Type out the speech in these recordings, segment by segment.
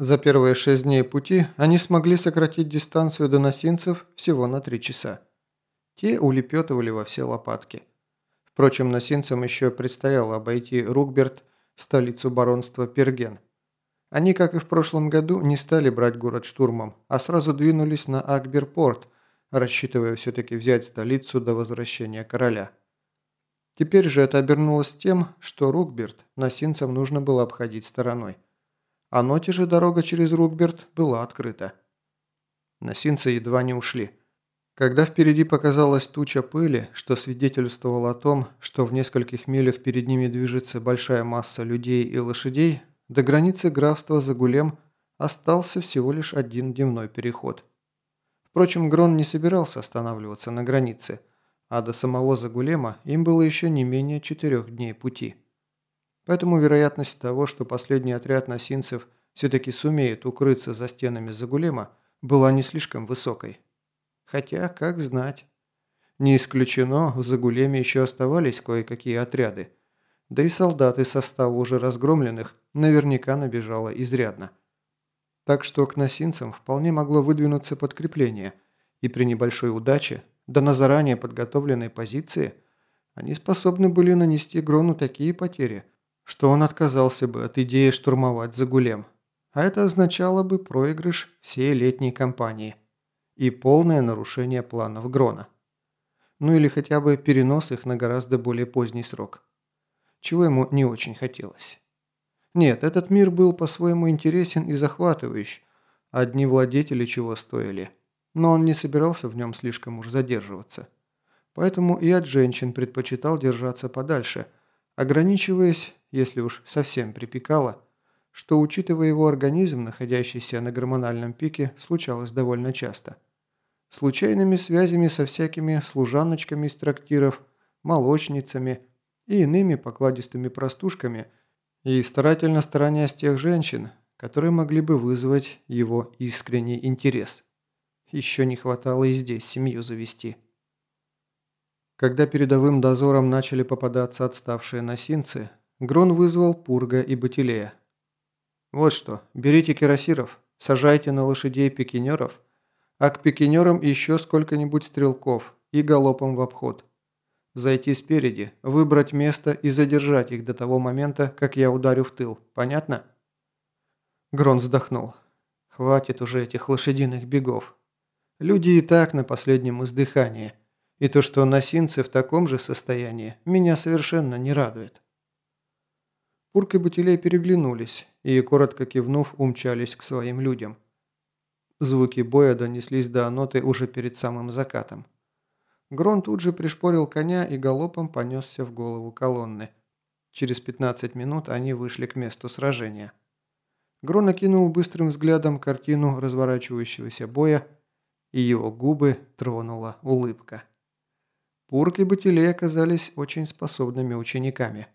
За первые шесть дней пути они смогли сократить дистанцию до носинцев всего на три часа. Те улепетывали во все лопатки. Впрочем, носинцам еще предстояло обойти Рукберт, столицу баронства Перген. Они, как и в прошлом году, не стали брать город штурмом, а сразу двинулись на Акберпорт, рассчитывая все-таки взять столицу до возвращения короля. Теперь же это обернулось тем, что Рукберт носинцам нужно было обходить стороной. А ноте же дорога через Рукберт была открыта. Носинцы едва не ушли. Когда впереди показалась туча пыли, что свидетельствовало о том, что в нескольких милях перед ними движется большая масса людей и лошадей, до границы графства Загулем остался всего лишь один дневной переход. Впрочем, Грон не собирался останавливаться на границе, а до самого Загулема им было еще не менее четырех дней пути. Поэтому вероятность того, что последний отряд носинцев все-таки сумеет укрыться за стенами Загулема, была не слишком высокой. Хотя, как знать. Не исключено, в Загулеме еще оставались кое-какие отряды. Да и солдаты состава уже разгромленных наверняка набежало изрядно. Так что к носинцам вполне могло выдвинуться подкрепление, и при небольшой удаче, да на заранее подготовленной позиции, они способны были нанести Грону такие потери, что он отказался бы от идеи штурмовать Загулем. А это означало бы проигрыш всей летней кампании и полное нарушение планов Грона. Ну или хотя бы перенос их на гораздо более поздний срок. Чего ему не очень хотелось. Нет, этот мир был по-своему интересен и захватывающий, одни владетели чего стоили. Но он не собирался в нем слишком уж задерживаться. Поэтому и от женщин предпочитал держаться подальше, ограничиваясь, если уж совсем припекало, что, учитывая его организм, находящийся на гормональном пике, случалось довольно часто – случайными связями со всякими служаночками из трактиров, молочницами и иными покладистыми простушками и старательно сторонясь тех женщин, которые могли бы вызвать его искренний интерес. Еще не хватало и здесь семью завести. Когда передовым дозором начали попадаться отставшие носинцы, Грон вызвал Пурга и Батилея. «Вот что, берите кирасиров, сажайте на лошадей пикинеров – а к пикинерам еще сколько-нибудь стрелков и галопом в обход. Зайти спереди, выбрать место и задержать их до того момента, как я ударю в тыл. Понятно?» Грон вздохнул. «Хватит уже этих лошадиных бегов. Люди и так на последнем издыхании, и то, что носинцы в таком же состоянии, меня совершенно не радует». Пурк и Бутилей переглянулись и, коротко кивнув, умчались к своим людям – Звуки боя донеслись до Аноты уже перед самым закатом. Грон тут же пришпорил коня и галопом понесся в голову колонны. Через 15 минут они вышли к месту сражения. Грон окинул быстрым взглядом картину разворачивающегося боя, и его губы тронула улыбка. Пурк и Батилей оказались очень способными учениками.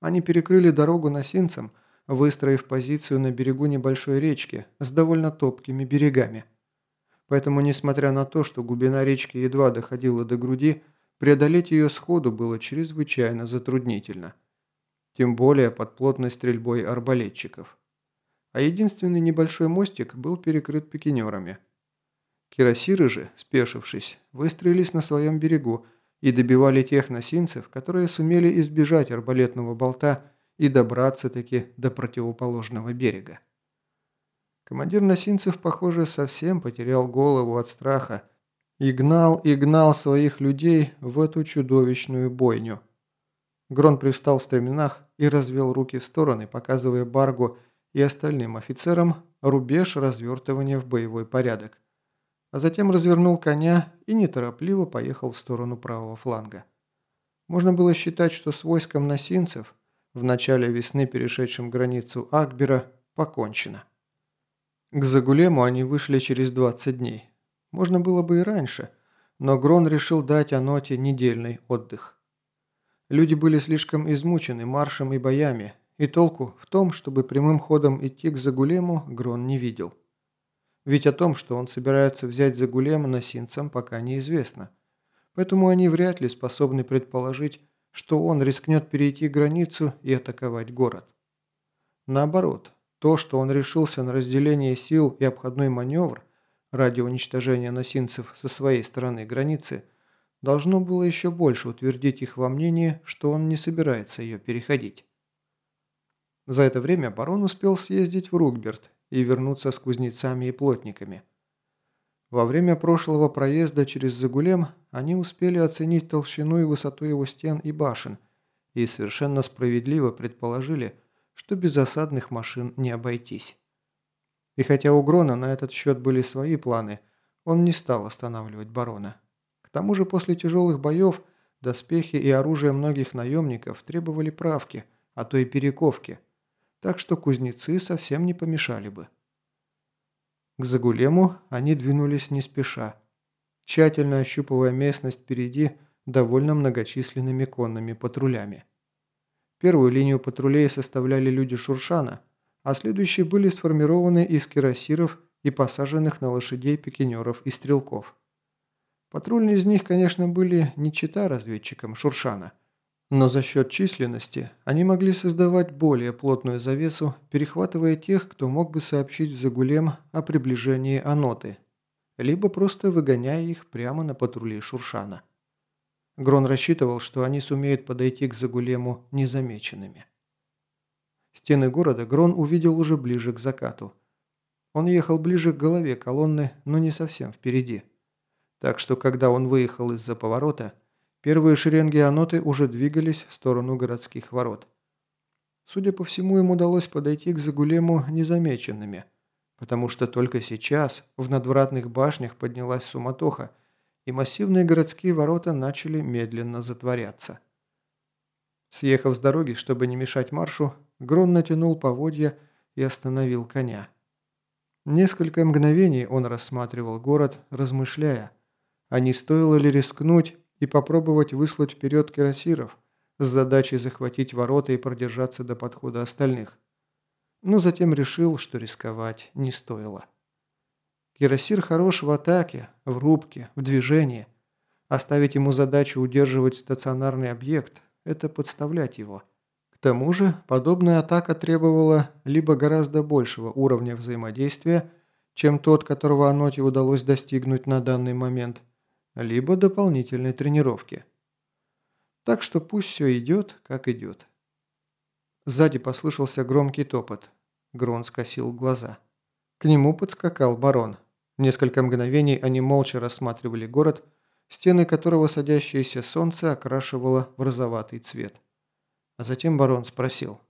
Они перекрыли дорогу носинцам – выстроив позицию на берегу небольшой речки с довольно топкими берегами. Поэтому, несмотря на то, что глубина речки едва доходила до груди, преодолеть ее сходу было чрезвычайно затруднительно. Тем более под плотной стрельбой арбалетчиков. А единственный небольшой мостик был перекрыт пикинерами. Кирасиры же, спешившись, выстроились на своем берегу и добивали тех носинцев, которые сумели избежать арбалетного болта и добраться-таки до противоположного берега. Командир Носинцев, похоже, совсем потерял голову от страха и гнал и гнал своих людей в эту чудовищную бойню. Грон привстал в стременах и развел руки в стороны, показывая Баргу и остальным офицерам рубеж развертывания в боевой порядок. А затем развернул коня и неторопливо поехал в сторону правого фланга. Можно было считать, что с войском носинцев – в начале весны перешедшим границу Акбера, покончено. К Загулему они вышли через 20 дней. Можно было бы и раньше, но Грон решил дать Аноте недельный отдых. Люди были слишком измучены маршем и боями, и толку в том, чтобы прямым ходом идти к Загулему, Грон не видел. Ведь о том, что он собирается взять Загулем носинцам, пока неизвестно. Поэтому они вряд ли способны предположить, что он рискнет перейти границу и атаковать город. Наоборот, То, что он решился на разделение сил и обходной маневр ради уничтожения носинцев со своей стороны границы, должно было еще больше утвердить их во мнении, что он не собирается ее переходить. За это время барон успел съездить в Рукберт и вернуться с кузнецами и плотниками. Во время прошлого проезда через Загулем они успели оценить толщину и высоту его стен и башен и совершенно справедливо предположили, что без осадных машин не обойтись. И хотя у Грона на этот счет были свои планы, он не стал останавливать барона. К тому же после тяжелых боев доспехи и оружие многих наемников требовали правки, а то и перековки – так что кузнецы совсем не помешали бы. К Загулему они двинулись не спеша, тщательно ощупывая местность впереди довольно многочисленными конными патрулями. Первую линию патрулей составляли люди Шуршана, а следующие были сформированы из кирасиров и посаженных на лошадей пикинеров и стрелков. Патрульные из них, конечно, были не чита разведчикам Шуршана – но за счет численности они могли создавать более плотную завесу, перехватывая тех, кто мог бы сообщить Загулем о приближении Аноты, либо просто выгоняя их прямо на патрули Шуршана. Грон рассчитывал, что они сумеют подойти к Загулему незамеченными. Стены города Грон увидел уже ближе к закату. Он ехал ближе к голове колонны, но не совсем впереди. Так что, когда он выехал из-за поворота, Первые шеренги аноты уже двигались в сторону городских ворот. Судя по всему, им удалось подойти к Загулему незамеченными, потому что только сейчас в надвратных башнях поднялась суматоха, и массивные городские ворота начали медленно затворяться. Съехав с дороги, чтобы не мешать маршу, Грон натянул поводья и остановил коня. Несколько мгновений он рассматривал город, размышляя, а не стоило ли рискнуть и попробовать выслать вперед кирасиров с задачей захватить ворота и продержаться до подхода остальных. Но затем решил, что рисковать не стоило. Кирасир хорош в атаке, в рубке, в движении. Оставить ему задачу удерживать стационарный объект – это подставлять его. К тому же, подобная атака требовала либо гораздо большего уровня взаимодействия, чем тот, которого Аноте удалось достигнуть на данный момент – либо дополнительной тренировки. Так что пусть все идет, как идет. Сзади послышался громкий топот. Грон скосил глаза. К нему подскакал барон. Несколько мгновений они молча рассматривали город, стены которого садящееся солнце окрашивало в розоватый цвет. А затем барон спросил.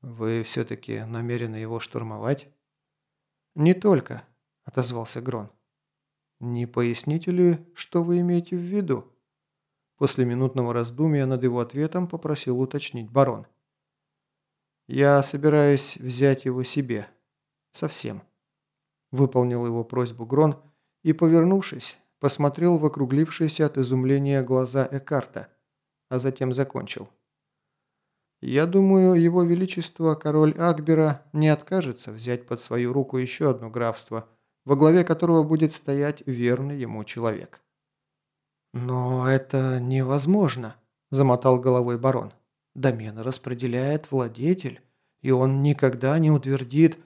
«Вы все-таки намерены его штурмовать?» «Не только», — отозвался Грон. «Не поясните ли, что вы имеете в виду?» После минутного раздумья над его ответом попросил уточнить барон. «Я собираюсь взять его себе. Совсем». Выполнил его просьбу Грон и, повернувшись, посмотрел в округлившиеся от изумления глаза Экарта, а затем закончил. «Я думаю, его величество, король Акбера, не откажется взять под свою руку еще одно графство – во главе которого будет стоять верный ему человек. «Но это невозможно», – замотал головой барон. «Домен распределяет владетель, и он никогда не утвердит...»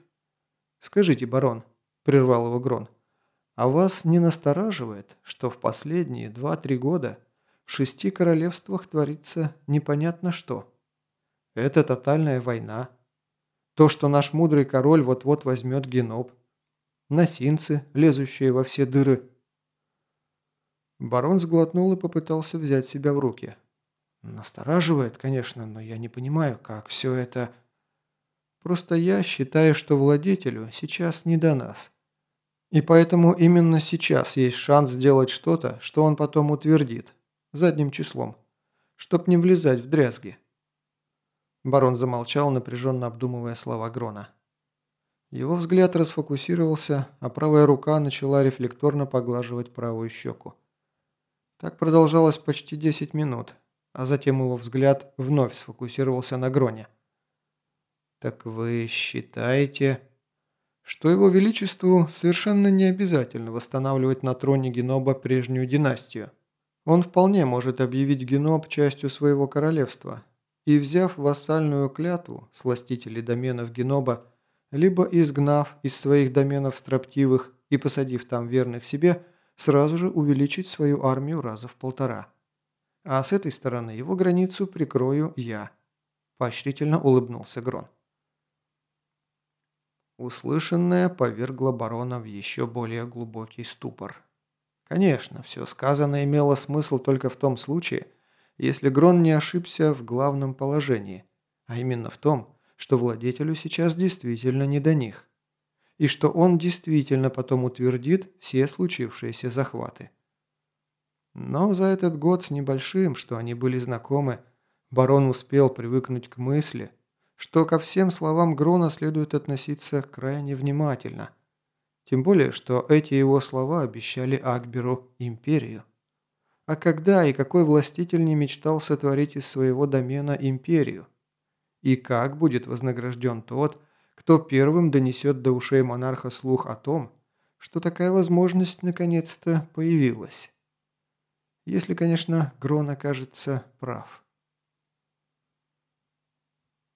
«Скажите, барон», – прервал его Грон, – «а вас не настораживает, что в последние два-три года в шести королевствах творится непонятно что? Это тотальная война. То, что наш мудрый король вот-вот возьмет Геноб – носинцы, лезущие во все дыры. Барон сглотнул и попытался взять себя в руки. Настораживает, конечно, но я не понимаю, как все это... Просто я считаю, что владетелю сейчас не до нас. И поэтому именно сейчас есть шанс сделать что-то, что он потом утвердит, задним числом, чтоб не влезать в дрязги. Барон замолчал, напряженно обдумывая слова Грона. Его взгляд расфокусировался, а правая рука начала рефлекторно поглаживать правую щеку. Так продолжалось почти 10 минут, а затем его взгляд вновь сфокусировался на Гроне. «Так вы считаете...» что его величеству совершенно не обязательно восстанавливать на троне Геноба прежнюю династию. Он вполне может объявить Геноб частью своего королевства, и взяв вассальную клятву с властителей доменов Геноба, либо изгнав из своих доменов строптивых и посадив там верных себе, сразу же увеличить свою армию раза в полтора. А с этой стороны его границу прикрою я. Поощрительно улыбнулся Грон. Услышанное повергло барона в еще более глубокий ступор. Конечно, все сказанное имело смысл только в том случае, если Грон не ошибся в главном положении, а именно в том, что владетелю сейчас действительно не до них, и что он действительно потом утвердит все случившиеся захваты. Но за этот год с небольшим, что они были знакомы, барон успел привыкнуть к мысли, что ко всем словам Грона следует относиться крайне внимательно. Тем более, что эти его слова обещали Акберу империю. А когда и какой властитель не мечтал сотворить из своего домена империю? И как будет вознагражден тот, кто первым донесет до ушей монарха слух о том, что такая возможность наконец-то появилась? Если, конечно, Грон окажется прав.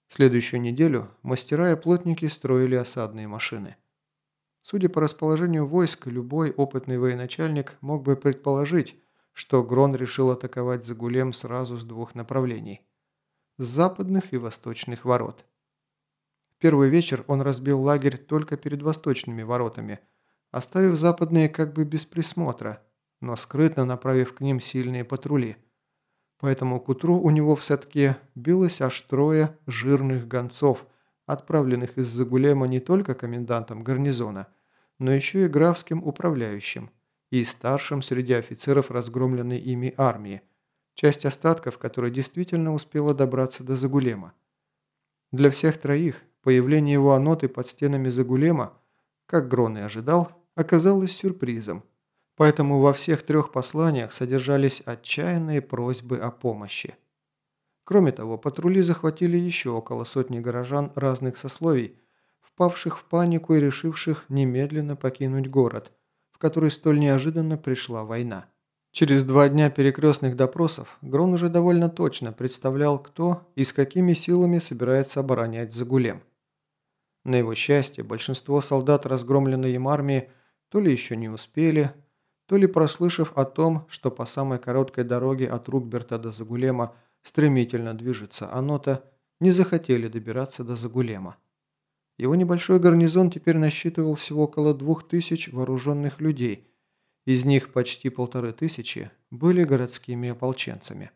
Следующую неделю мастера и плотники строили осадные машины. Судя по расположению войск, любой опытный военачальник мог бы предположить, что Грон решил атаковать Загулем сразу с двух направлений – с западных и восточных ворот. В первый вечер он разбил лагерь только перед восточными воротами, оставив западные как бы без присмотра, но скрытно направив к ним сильные патрули. Поэтому к утру у него в садке билось аж трое жирных гонцов, отправленных из Загулема не только комендантом гарнизона, но еще и графским управляющим – и старшим среди офицеров разгромленной ими армии, часть остатков которой действительно успела добраться до Загулема. Для всех троих появление его аноты под стенами Загулема, как Грон и ожидал, оказалось сюрпризом, поэтому во всех трех посланиях содержались отчаянные просьбы о помощи. Кроме того, патрули захватили еще около сотни горожан разных сословий, впавших в панику и решивших немедленно покинуть город – в который столь неожиданно пришла война. Через два дня перекрестных допросов Грон уже довольно точно представлял, кто и с какими силами собирается оборонять Загулем. На его счастье, большинство солдат разгромленной им армии то ли еще не успели, то ли прослышав о том, что по самой короткой дороге от Рукберта до Загулема стремительно движется Анота, не захотели добираться до Загулема. Его небольшой гарнизон теперь насчитывал всего около двух тысяч вооруженных людей, из них почти полторы тысячи были городскими ополченцами.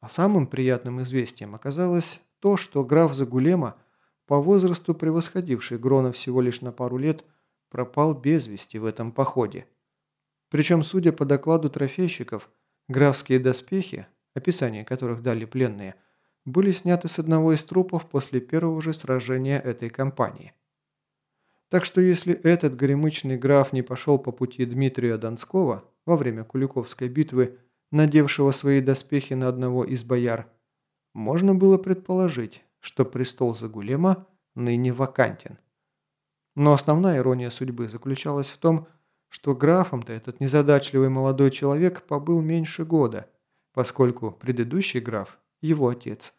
А самым приятным известием оказалось то, что граф Загулема, по возрасту превосходивший Грона всего лишь на пару лет, пропал без вести в этом походе. Причем, судя по докладу трофейщиков, графские доспехи, описание которых дали пленные – были сняты с одного из трупов после первого же сражения этой кампании. Так что если этот горемычный граф не пошел по пути Дмитрия Донского во время Куликовской битвы, надевшего свои доспехи на одного из бояр, можно было предположить, что престол Загулема ныне вакантен. Но основная ирония судьбы заключалась в том, что графом-то этот незадачливый молодой человек побыл меньше года, поскольку предыдущий граф его отец,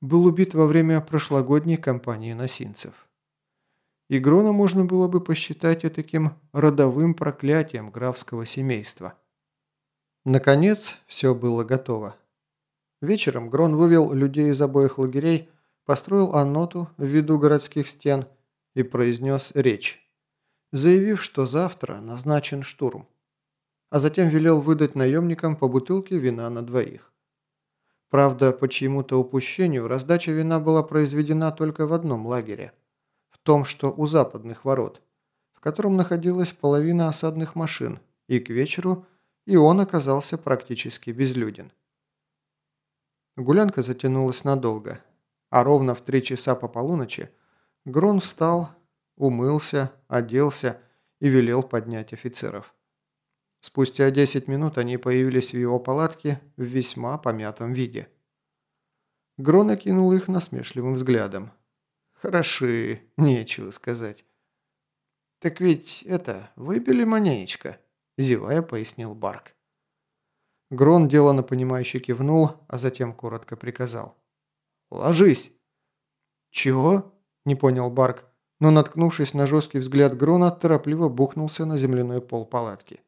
был убит во время прошлогодней кампании носинцев. Игрона можно было бы посчитать и таким родовым проклятием графского семейства. Наконец, все было готово. Вечером Грон вывел людей из обоих лагерей, построил анноту в виду городских стен и произнес речь, заявив, что завтра назначен штурм, а затем велел выдать наемникам по бутылке вина на двоих. Правда, по чьему-то упущению раздача вина была произведена только в одном лагере. Том, что у западных ворот, в котором находилась половина осадных машин, и к вечеру и он оказался практически безлюден. Гулянка затянулась надолго, а ровно в три часа по полуночи Грон встал, умылся, оделся и велел поднять офицеров. Спустя 10 минут они появились в его палатке в весьма помятом виде. Грон окинул их насмешливым взглядом. «Хороши, нечего сказать». «Так ведь это, выпили манеечко», – зевая пояснил Барк. Грон делано понимающе кивнул, а затем коротко приказал. Ложись!» «Чего?» – не понял Барк, но, наткнувшись на жесткий взгляд Грона, торопливо бухнулся на земляной пол палатки.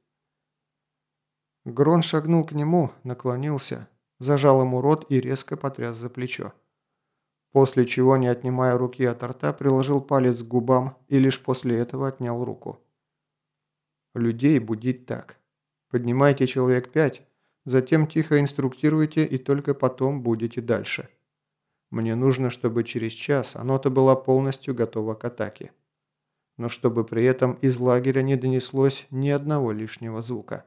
Грон шагнул к нему, наклонился, зажал ему рот и резко потряс за плечо. После чего, не отнимая руки от рта, приложил палец к губам и лишь после этого отнял руку. Людей будить так. Поднимайте человек пять, затем тихо инструктируйте и только потом будете дальше. Мне нужно, чтобы через час оно-то была полностью готова к атаке. Но чтобы при этом из лагеря не донеслось ни одного лишнего звука.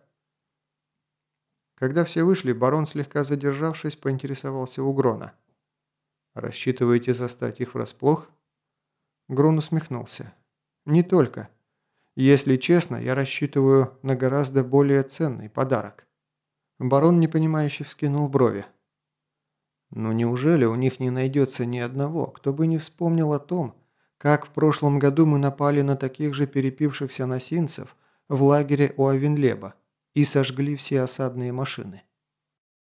Когда все вышли, барон, слегка задержавшись, поинтересовался у Грона. «Рассчитываете застать их врасплох?» Грон усмехнулся. «Не только. Если честно, я рассчитываю на гораздо более ценный подарок». Барон, непонимающе, вскинул брови. «Но неужели у них не найдется ни одного, кто бы не вспомнил о том, как в прошлом году мы напали на таких же перепившихся носинцев в лагере у Авенлеба?» и сожгли все осадные машины.